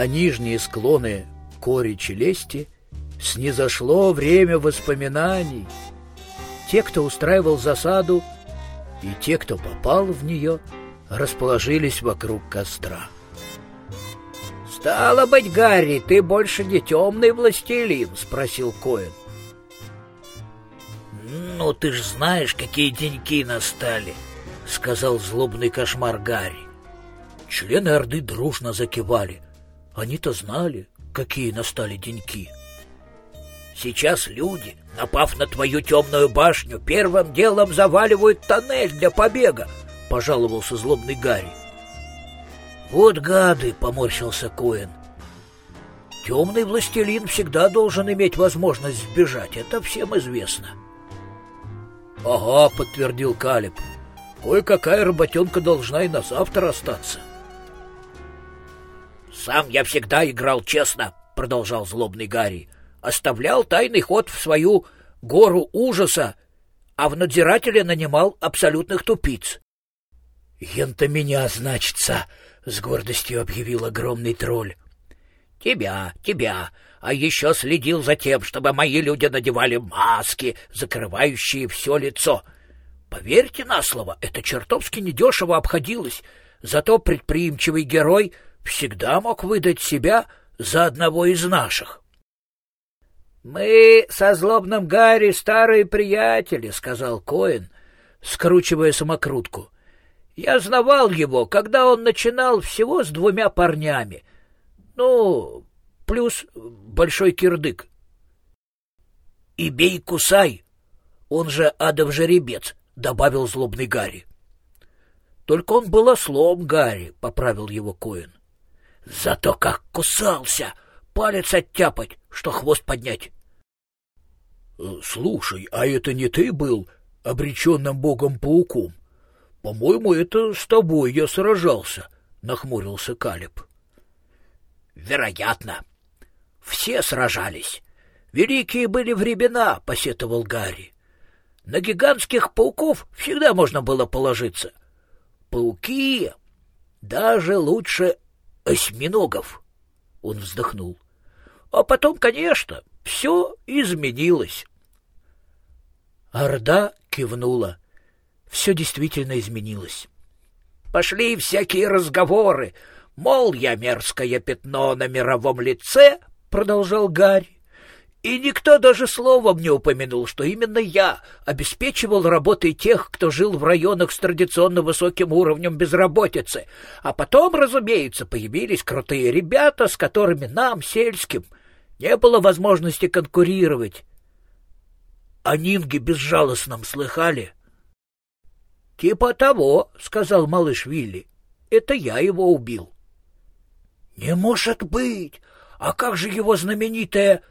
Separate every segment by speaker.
Speaker 1: на нижние склоны кори челести снизошло время воспоминаний. Те, кто устраивал засаду, и те, кто попал в нее, расположились вокруг костра. «Стало быть, Гарри, ты больше не темный властелин?» — спросил Коэн. «Ну, ты ж знаешь, какие деньки настали», — сказал злобный кошмар Гарри. Члены Орды дружно закивали. Они-то знали, какие настали деньки. Сейчас люди, напав на твою темную башню, первым делом заваливают тоннель для побега, — пожаловался злобный Гарри. «Вот гады!» — поморщился Коэн. «Темный властелин всегда должен иметь возможность сбежать, это всем известно». «Ага», — подтвердил Калиб. «Кое-какая работенка должна и на завтра остаться». «Сам я всегда играл честно», — продолжал злобный Гарри. «Оставлял тайный ход в свою гору ужаса, а в надзирателя нанимал абсолютных тупиц». «Ента меня, значится», — с гордостью объявил огромный тролль. «Тебя, тебя, а еще следил за тем, чтобы мои люди надевали маски, закрывающие все лицо. Поверьте на слово, это чертовски недешево обходилось, зато предприимчивый герой всегда мог выдать себя за одного из наших». «Мы со злобным Гарри старые приятели», — сказал Коэн, скручивая самокрутку. Я знавал его, когда он начинал всего с двумя парнями. Ну, плюс большой кирдык. И бей кусай, он же адов жеребец, добавил злобный Гарри. Только он был ослом, Гарри, поправил его Коин. Зато как кусался, палец оттяпать, что хвост поднять. Слушай, а это не ты был обреченным богом-пауком? — По-моему, это с тобой я сражался, — нахмурился Калиб. — Вероятно. Все сражались. Великие были времена, — посетовал Гарри. На гигантских пауков всегда можно было положиться. Пауки даже лучше осьминогов. Он вздохнул. А потом, конечно, все изменилось. Орда кивнула все действительно изменилось. Пошли всякие разговоры, мол, я мерзкое пятно на мировом лице, — продолжал Гарри. И никто даже словом не упомянул, что именно я обеспечивал работой тех, кто жил в районах с традиционно высоким уровнем безработицы. А потом, разумеется, появились крутые ребята, с которыми нам, сельским, не было возможности конкурировать. О Нинге безжалостном слыхали? — Типа того, — сказал малыш Вилли. — Это я его убил. — Не может быть! А как же его знаменитое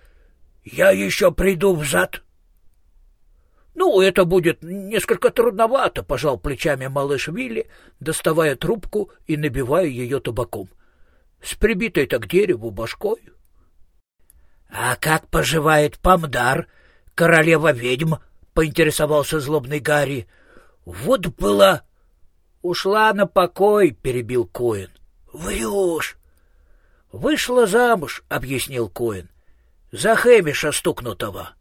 Speaker 1: «Я еще приду взад»? — Ну, это будет несколько трудновато, — пожал плечами малыш Вилли, доставая трубку и набивая ее табаком. С прибитой-то к дереву башкой. — А как поживает Памдар, королева ведьм? — поинтересовался злобный Гарри. — вот была... Ушла на покой, перебил Коин. Врешь. Вышла замуж, объяснил Коин. За Хэмиша стукнутого.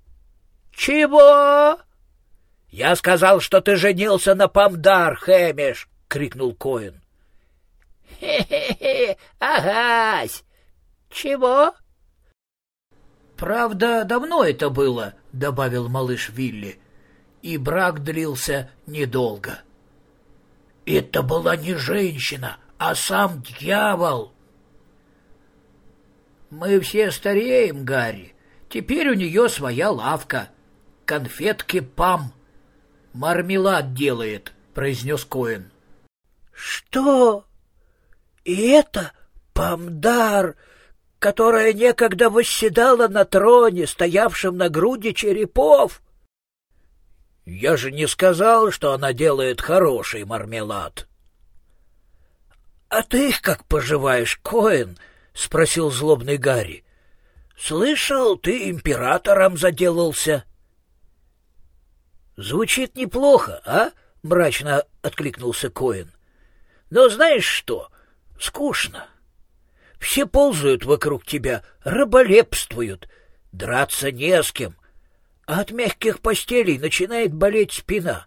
Speaker 1: Чего? Я сказал, что ты женился на Памдар, Хэмиш, крикнул Коин. Хе-хе-хе, агась. Чего? Правда, давно это было, добавил малыш Вилли и брак длился недолго. Это была не женщина, а сам дьявол. Мы все стареем, Гарри. Теперь у нее своя лавка. Конфетки Пам. Мармелад делает, произнес Коэн. Что? И это Памдар, которая некогда восседала на троне, стоявшем на груди черепов? Я же не сказал, что она делает хороший мармелад. — А ты их как поживаешь, Коэн? — спросил злобный Гарри. — Слышал, ты императором заделался. — Звучит неплохо, а? — мрачно откликнулся Коэн. — Но знаешь что? Скучно. Все ползают вокруг тебя, раболепствуют. Драться не с кем. А от мягких постелей начинает болеть спина.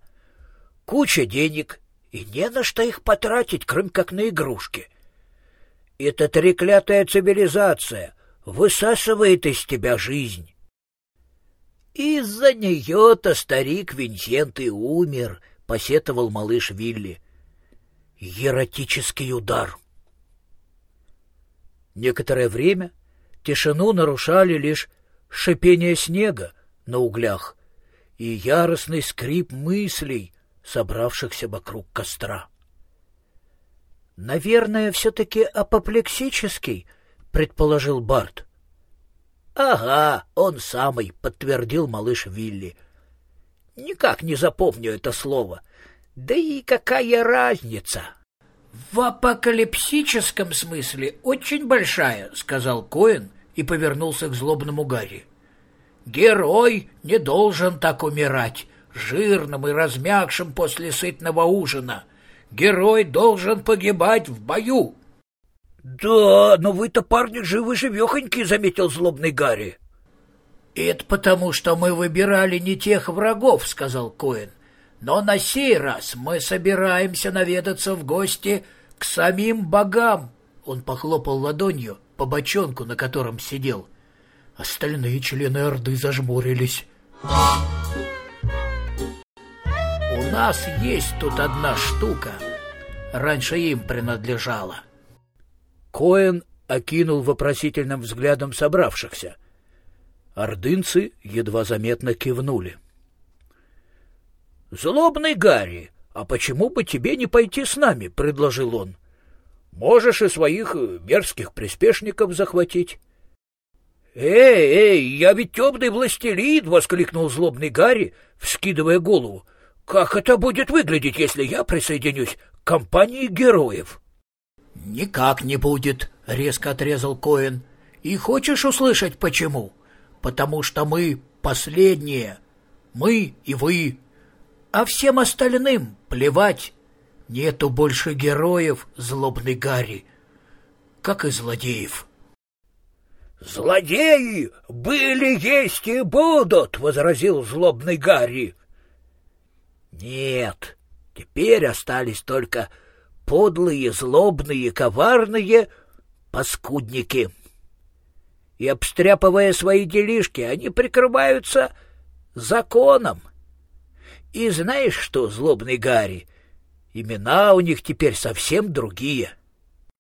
Speaker 1: Куча денег, и не на что их потратить, кроме как на игрушки. Эта треклятая цивилизация высасывает из тебя жизнь. Из-за нее-то старик Винсент и умер, — посетовал малыш Вилли. Еротический удар. Некоторое время тишину нарушали лишь шипение снега на углях и яростный скрип мыслей, собравшихся вокруг костра. «Наверное, все-таки апоплексический», — предположил Барт. «Ага, он самый», — подтвердил малыш Вилли. «Никак не запомню это слово. Да и какая разница?» «В апокалипсическом смысле очень большая», — сказал Коэн и повернулся к злобному Гарри. «Герой не должен так умирать, жирным и размягшим после сытного ужина. Герой должен погибать в бою». «Да, но вы-то, парни, живы-живехоньки», — заметил злобный Гарри. «Это потому, что мы выбирали не тех врагов», — сказал Коэн. «Но на сей раз мы собираемся наведаться в гости к самим богам». Он похлопал ладонью по бочонку, на котором сидел. Остальные члены Орды зажмурились. «У нас есть тут одна штука. Раньше им принадлежала». Коэн окинул вопросительным взглядом собравшихся. Ордынцы едва заметно кивнули. «Злобный Гарри, а почему бы тебе не пойти с нами?» — предложил он. «Можешь и своих мерзких приспешников захватить». «Эй, эй, я ведь темный властелин!» — воскликнул злобный Гарри, вскидывая голову. «Как это будет выглядеть, если я присоединюсь к компании героев?» «Никак не будет», — резко отрезал Коэн. «И хочешь услышать, почему? Потому что мы последние. Мы и вы. А всем остальным плевать. Нету больше героев, злобный Гарри, как и злодеев». «Злодеи были, есть и будут», — возразил злобный Гарри. «Нет, теперь остались только подлые, злобные, коварные паскудники. И, обстряпывая свои делишки, они прикрываются законом. И знаешь что, злобный Гарри, имена у них теперь совсем другие».